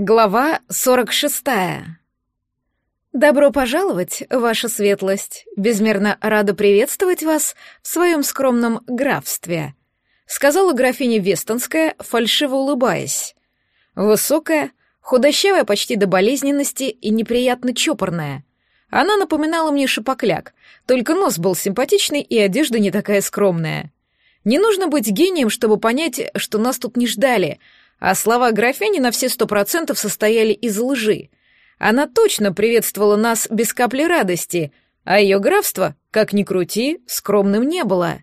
Глава 46. «Добро пожаловать, ваша светлость. Безмерно рада приветствовать вас в своем скромном графстве», сказала графиня Вестонская, фальшиво улыбаясь. Высокая, худощавая почти до болезненности и неприятно чопорная. Она напоминала мне шипокляк, только нос был симпатичный и одежда не такая скромная. Не нужно быть гением, чтобы понять, что нас тут не ждали — а слова графини на все сто процентов состояли из лжи. Она точно приветствовала нас без капли радости, а ее графство, как ни крути, скромным не было.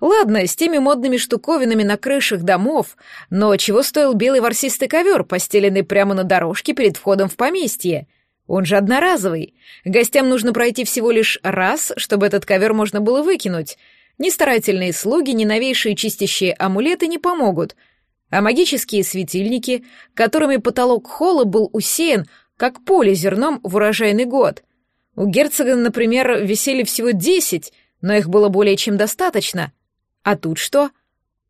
Ладно, с теми модными штуковинами на крышах домов, но чего стоил белый ворсистый ковер, постеленный прямо на дорожке перед входом в поместье? Он же одноразовый. Гостям нужно пройти всего лишь раз, чтобы этот ковер можно было выкинуть. Ни старательные слуги, ни новейшие чистящие амулеты не помогут — а магические светильники, которыми потолок холла был усеян, как поле зерном в урожайный год. У герцога, например, висели всего десять, но их было более чем достаточно. А тут что?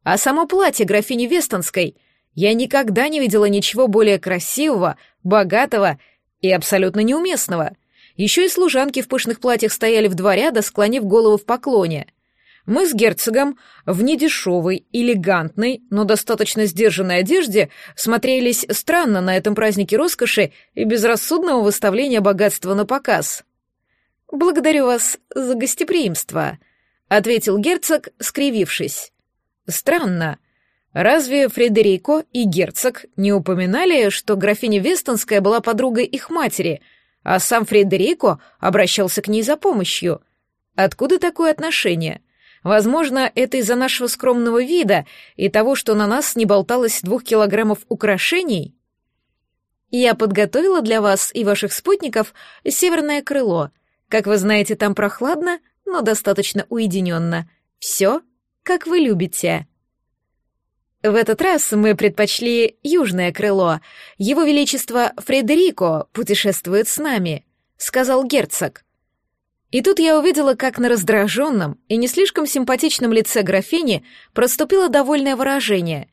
А само платье графини Вестонской. Я никогда не видела ничего более красивого, богатого и абсолютно неуместного. Еще и служанки в пышных платьях стояли в два ряда, склонив голову в поклоне — мы с герцогом в недешевой, элегантной, но достаточно сдержанной одежде смотрелись странно на этом празднике роскоши и безрассудного выставления богатства на показ. «Благодарю вас за гостеприимство», — ответил герцог, скривившись. «Странно. Разве Фредерико и герцог не упоминали, что графиня Вестонская была подругой их матери, а сам Фредерико обращался к ней за помощью? Откуда такое отношение?» Возможно, это из-за нашего скромного вида и того, что на нас не болталось двух килограммов украшений. Я подготовила для вас и ваших спутников северное крыло. Как вы знаете, там прохладно, но достаточно уединенно. Все, как вы любите. В этот раз мы предпочли южное крыло. Его Величество Фредерико путешествует с нами, сказал герцог. И тут я увидела, как на раздраженном и не слишком симпатичном лице графини проступило довольное выражение.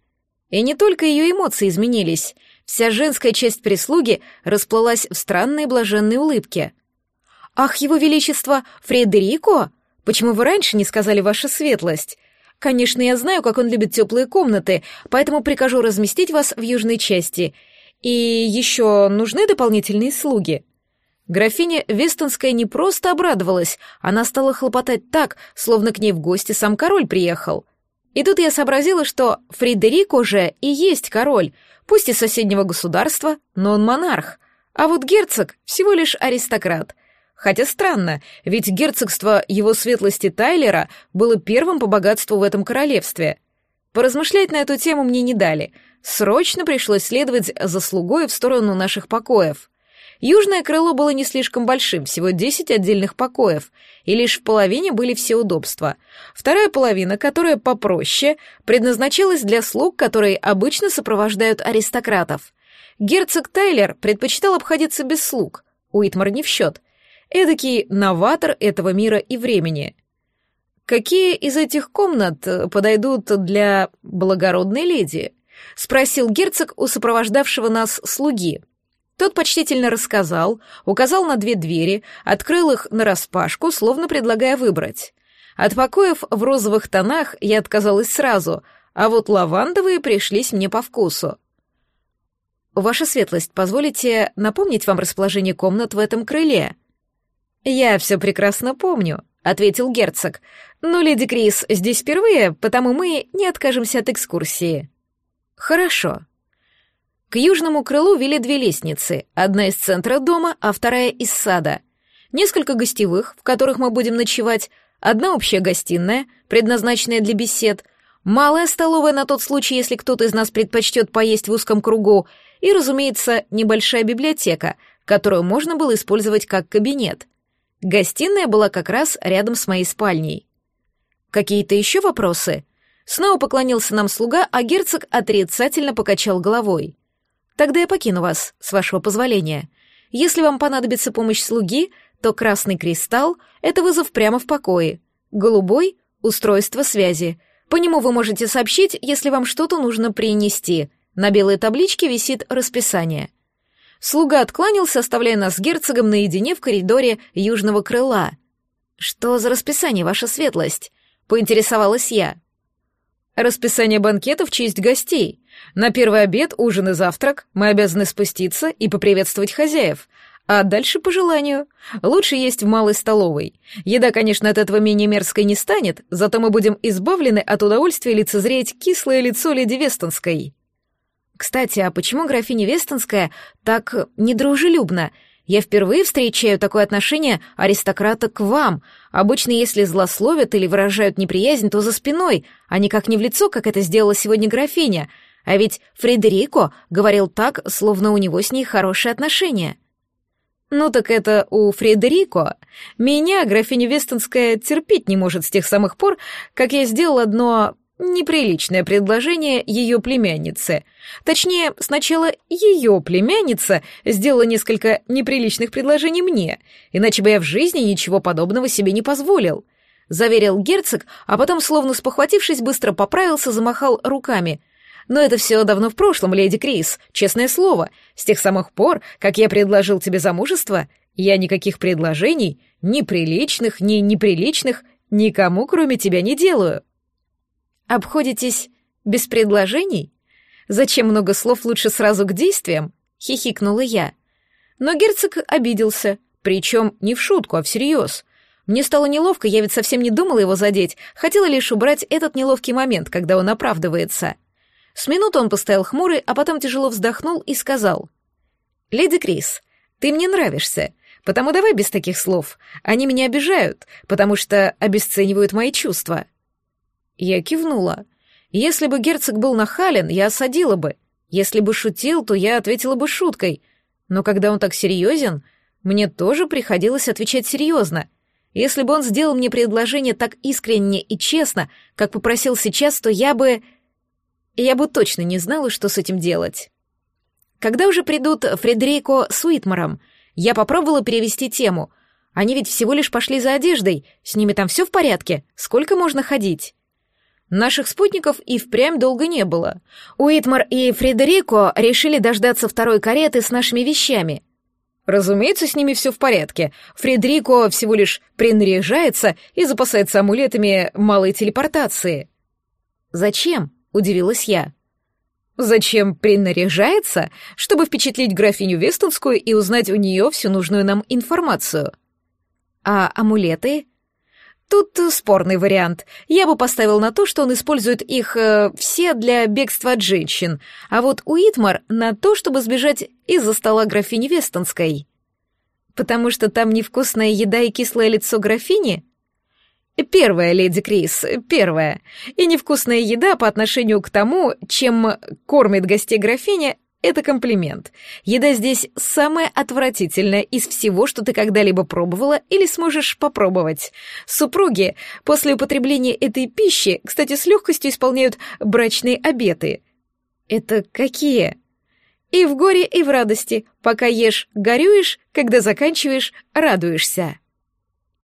И не только ее эмоции изменились, вся женская часть прислуги расплылась в странной блаженной улыбке. «Ах, его величество, Фредерико? Почему вы раньше не сказали ваша светлость? Конечно, я знаю, как он любит теплые комнаты, поэтому прикажу разместить вас в южной части. И еще нужны дополнительные слуги?» Графиня Вестонская не просто обрадовалась, она стала хлопотать так, словно к ней в гости сам король приехал. И тут я сообразила, что Фредерико же и есть король, пусть и соседнего государства, но он монарх, а вот герцог всего лишь аристократ. Хотя странно, ведь герцогство его светлости Тайлера было первым по богатству в этом королевстве. Поразмышлять на эту тему мне не дали. Срочно пришлось следовать за слугой в сторону наших покоев — Южное крыло было не слишком большим, всего 10 отдельных покоев, и лишь в половине были все удобства. Вторая половина, которая попроще, предназначалась для слуг, которые обычно сопровождают аристократов. Герцог Тайлер предпочитал обходиться без слуг, Уитмар не в счет. Эдакий новатор этого мира и времени. «Какие из этих комнат подойдут для благородной леди?» — спросил герцог у сопровождавшего нас слуги — тот почтительно рассказал, указал на две двери, открыл их нараспашку, словно предлагая выбрать. От покоев в розовых тонах я отказалась сразу, а вот лавандовые пришлись мне по вкусу. «Ваша светлость, позволите напомнить вам расположение комнат в этом крыле?» «Я все прекрасно помню», — ответил герцог. «Но леди Крис здесь впервые, потому мы не откажемся от экскурсии». «Хорошо», к южному крылу вели две лестницы, одна из центра дома, а вторая из сада. Несколько гостевых, в которых мы будем ночевать, одна общая гостиная, предназначенная для бесед, малая столовая на тот случай, если кто-то из нас предпочтет поесть в узком кругу, и, разумеется, небольшая библиотека, которую можно было использовать как кабинет. Гостиная была как раз рядом с моей спальней. Какие-то еще вопросы? Снова поклонился нам слуга, а герцог отрицательно покачал головой. Тогда я покину вас, с вашего позволения. Если вам понадобится помощь слуги, то красный кристалл — это вызов прямо в покое. Голубой — устройство связи. По нему вы можете сообщить, если вам что-то нужно принести. На белой табличке висит расписание. Слуга откланялся, оставляя нас с герцогом наедине в коридоре южного крыла. «Что за расписание, ваша светлость?» — поинтересовалась я. «Расписание банкета в честь гостей. На первый обед, ужин и завтрак мы обязаны спуститься и поприветствовать хозяев, а дальше по желанию. Лучше есть в малой столовой. Еда, конечно, от этого менее мерзкой не станет, зато мы будем избавлены от удовольствия лицезреть кислое лицо леди Вестонской. Кстати, а почему графиня Вестонская так недружелюбна? Я впервые встречаю такое отношение аристократа к вам. Обычно, если злословят или выражают неприязнь, то за спиной, а никак не в лицо, как это сделала сегодня графиня. А ведь Фредерико говорил так, словно у него с ней хорошие отношения. Ну так это у Фредерико. Меня графиня Вестонская терпеть не может с тех самых пор, как я сделал одно неприличное предложение ее племяннице. Точнее, сначала ее племянница сделала несколько неприличных предложений мне, иначе бы я в жизни ничего подобного себе не позволил. Заверил герцог, а потом, словно спохватившись, быстро поправился, замахал руками — но это все давно в прошлом, леди Крис, честное слово. С тех самых пор, как я предложил тебе замужество, я никаких предложений, ни приличных, ни неприличных, никому, кроме тебя, не делаю. Обходитесь без предложений? Зачем много слов лучше сразу к действиям? Хихикнула я. Но герцог обиделся, причем не в шутку, а всерьез. Мне стало неловко, я ведь совсем не думала его задеть, хотела лишь убрать этот неловкий момент, когда он оправдывается. С минуту он постоял хмурый, а потом тяжело вздохнул и сказал. «Леди Крис, ты мне нравишься, потому давай без таких слов. Они меня обижают, потому что обесценивают мои чувства». Я кивнула. Если бы герцог был нахален, я осадила бы. Если бы шутил, то я ответила бы шуткой. Но когда он так серьезен, мне тоже приходилось отвечать серьезно. Если бы он сделал мне предложение так искренне и честно, как попросил сейчас, то я бы я бы точно не знала, что с этим делать. Когда уже придут Фредерико с Уитмаром, я попробовала перевести тему. Они ведь всего лишь пошли за одеждой, с ними там все в порядке, сколько можно ходить? Наших спутников и впрямь долго не было. Уитмар и Фредерико решили дождаться второй кареты с нашими вещами. Разумеется, с ними все в порядке. Фредерико всего лишь принаряжается и запасается амулетами малой телепортации. Зачем? Удивилась я. Зачем принаряжается, чтобы впечатлить графиню Вестонскую и узнать у нее всю нужную нам информацию? А амулеты? Тут спорный вариант. Я бы поставил на то, что он использует их э, все для бегства от женщин, а вот Уитмар на то, чтобы сбежать из-за стола графини Вестонской. Потому что там невкусная еда и кислое лицо графини? Первая, леди Крис, первая. И невкусная еда по отношению к тому, чем кормит гостей графиня, это комплимент. Еда здесь самая отвратительная из всего, что ты когда-либо пробовала или сможешь попробовать. Супруги после употребления этой пищи, кстати, с легкостью исполняют брачные обеты. Это какие? И в горе, и в радости. Пока ешь, горюешь, когда заканчиваешь, радуешься.